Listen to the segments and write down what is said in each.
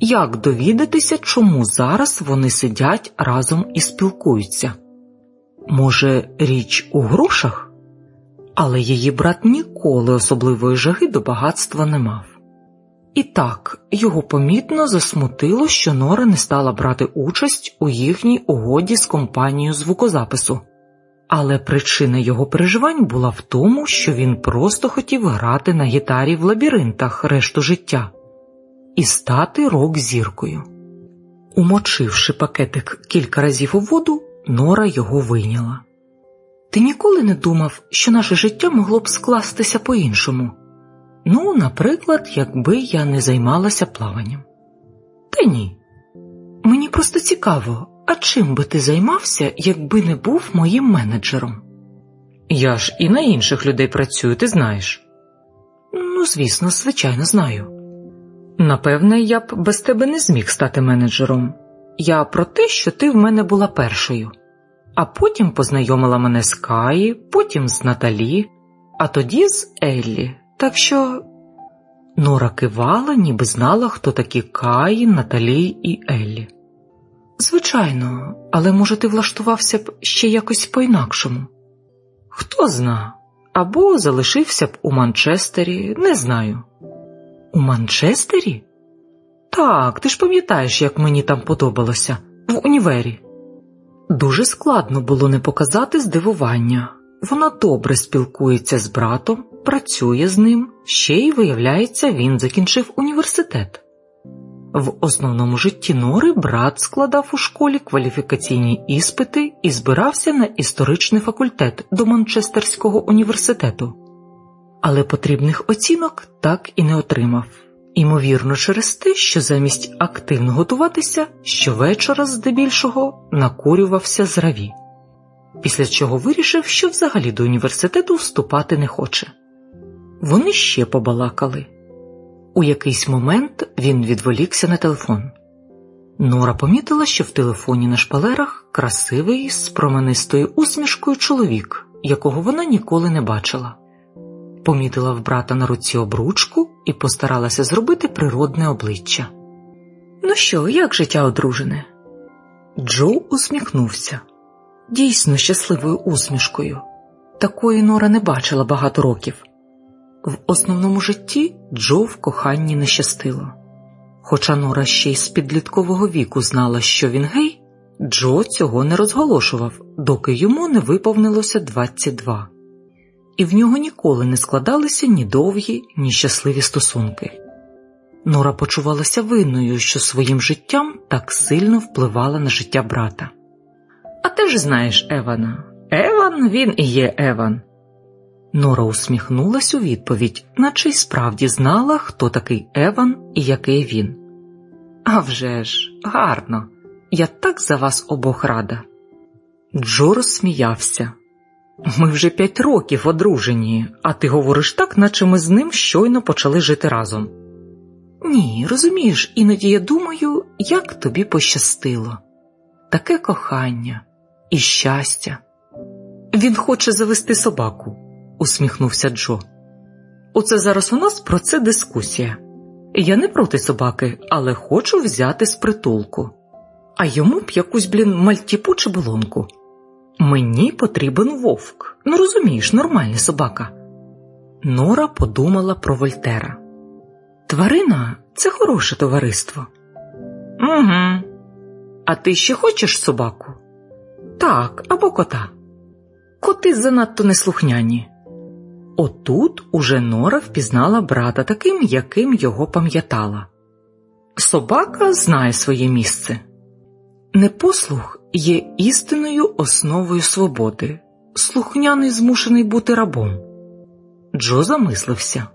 як довідатися, чому зараз вони сидять разом і спілкуються. Може, річ у грошах? Але її брат ніколи особливої жаги до багатства не мав. І так його помітно засмутило, що Нора не стала брати участь у їхній угоді з компанією звукозапису, але причина його переживань була в тому, що він просто хотів грати на гітарі в лабіринтах решту життя і стати рок-зіркою. Умочивши пакетик кілька разів у воду, Нора його вийняла. Ти ніколи не думав, що наше життя могло б скластися по-іншому? Ну, наприклад, якби я не займалася плаванням. Та ні. Мені просто цікаво, а чим би ти займався, якби не був моїм менеджером? Я ж і на інших людей працюю, ти знаєш. Ну, звісно, звичайно, знаю. Напевне, я б без тебе не зміг стати менеджером. Я про те, що ти в мене була першою, а потім познайомила мене з Каї, потім з Наталі, а тоді з Еллі. Так що Нора кивала, ніби знала, хто такі Каї, Наталі і Еллі. Звичайно, але може ти влаштувався б ще якось по-інакшому? Хто зна, або залишився б у Манчестері, не знаю. У Манчестері? Так, ти ж пам'ятаєш, як мені там подобалося, в універі. Дуже складно було не показати здивування. Вона добре спілкується з братом, працює з ним, ще й, виявляється, він закінчив університет. В основному житті Нори брат складав у школі кваліфікаційні іспити і збирався на історичний факультет до Манчестерського університету, але потрібних оцінок так і не отримав, імовірно, через те, що замість активно готуватися щовечора, здебільшого, накурювався з раві, після чого вирішив, що взагалі до університету вступати не хоче. Вони ще побалакали. У якийсь момент він відволікся на телефон. Нора помітила, що в телефоні на шпалерах красивий з променистою усмішкою чоловік, якого вона ніколи не бачила. Помітила в брата на руці обручку і постаралася зробити природне обличчя. Ну що, як життя одружене? Джо усміхнувся дійсно щасливою усмішкою. Такої Нора не бачила багато років. В основному житті Джо в коханні не щастило. Хоча Нора ще й з підліткового віку знала, що він гей, Джо цього не розголошував, доки йому не виповнилося 22. І в нього ніколи не складалися ні довгі, ні щасливі стосунки. Нора почувалася винною, що своїм життям так сильно впливала на життя брата. А ти ж знаєш Евана. Еван він і є Еван. Нора усміхнулась у відповідь, наче й справді знала, хто такий Еван і який він. «А вже ж, гарно, я так за вас обох рада. Джо розсміявся. Ми вже п'ять років одружені, а ти говориш так, наче ми з ним щойно почали жити разом. Ні, розумієш, іноді я думаю, як тобі пощастило. Таке кохання і щастя. Він хоче завести собаку усміхнувся Джо. Оце зараз у нас про це дискусія. Я не проти собаки, але хочу взяти з притулку. А йому б якусь, блін, мальтіпу чи болонку. Мені потрібен вовк. Ну розумієш, нормальна собака. Нора подумала про Вольтера. Тварина це хороше товариство. Угу. А ти ще хочеш собаку? Так, або кота. Коти занадто неслухняні. Отут уже Нора впізнала брата таким, яким його пам'ятала. Собака знає своє місце. Непослух є істинною основою свободи, слухняний змушений бути рабом. Джо замислився.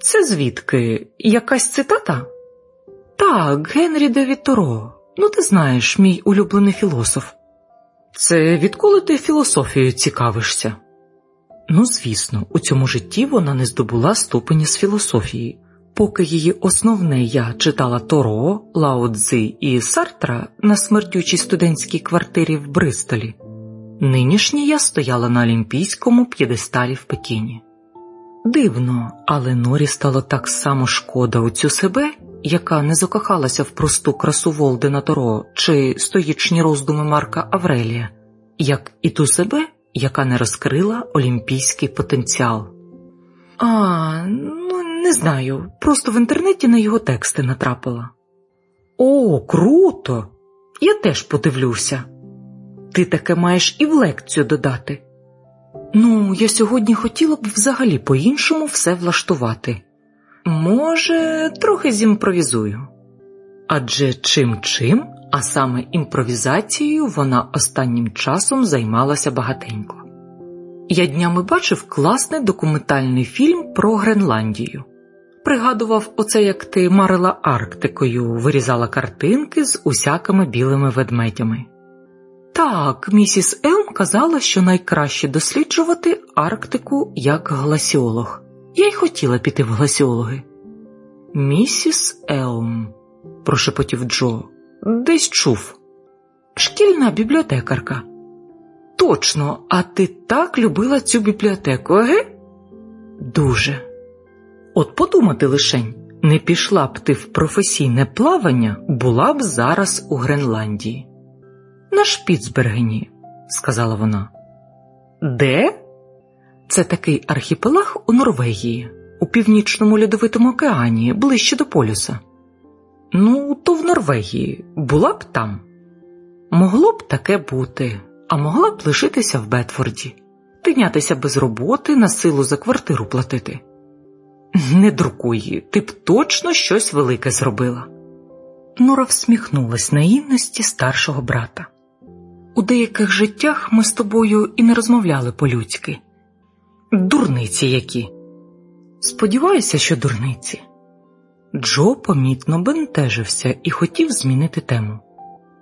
Це звідки якась цитата? Так, Генрі Девід Торо. Ну, ти знаєш, мій улюблений філософ. Це відколи ти філософією цікавишся? Ну, звісно, у цьому житті вона не здобула ступені з філософії, поки її основне я читала Торо, Лао Цзи і Сартра на смердючій студентській квартирі в Бристолі. Нинішнє я стояла на олімпійському п'єдесталі в Пекіні. Дивно, але Норі стало так само шкода у цю себе, яка не закохалася в просту красу Волдена Торо чи стоїчні роздуми Марка Аврелія, як і ту себе, яка не розкрила олімпійський потенціал. А, не знаю, просто в інтернеті на його тексти натрапила. О, круто! Я теж подивлюся. Ти таке маєш і в лекцію додати. Ну, я сьогодні хотіла б взагалі по-іншому все влаштувати. Може, трохи зімпровізую. Адже чим чим, а саме імпровізацією вона останнім часом займалася багатенько. Я днями бачив класний документальний фільм про Гренландію. Пригадував оце, як ти марила Арктикою, вирізала картинки з усякими білими ведмедями. Так, місіс Елм казала, що найкраще досліджувати Арктику як гласіолог. Я й хотіла піти в гласіологи. Місіс Елм, прошепотів Джо, десь чув. Шкільна бібліотекарка. Точно, а ти так любила цю бібліотеку, еге? Дуже. От подумати лишень, не пішла б ти в професійне плавання, була б зараз у Гренландії. На Шпіцбергені, сказала вона. Де? Це такий архіпелаг у Норвегії, у північному льодовитому океані, ближче до полюса. Ну, то в Норвегії була б там. Могло б таке бути, а могла б лишитися в Бетфорді, тинятися без роботи, на силу за квартиру платити. Не друкуй, ти б точно щось велике зробила. Нора всміхнулась наївності старшого брата. У деяких життях ми з тобою і не розмовляли по-людськи. Дурниці які. Сподіваюся, що дурниці. Джо помітно бентежився і хотів змінити тему.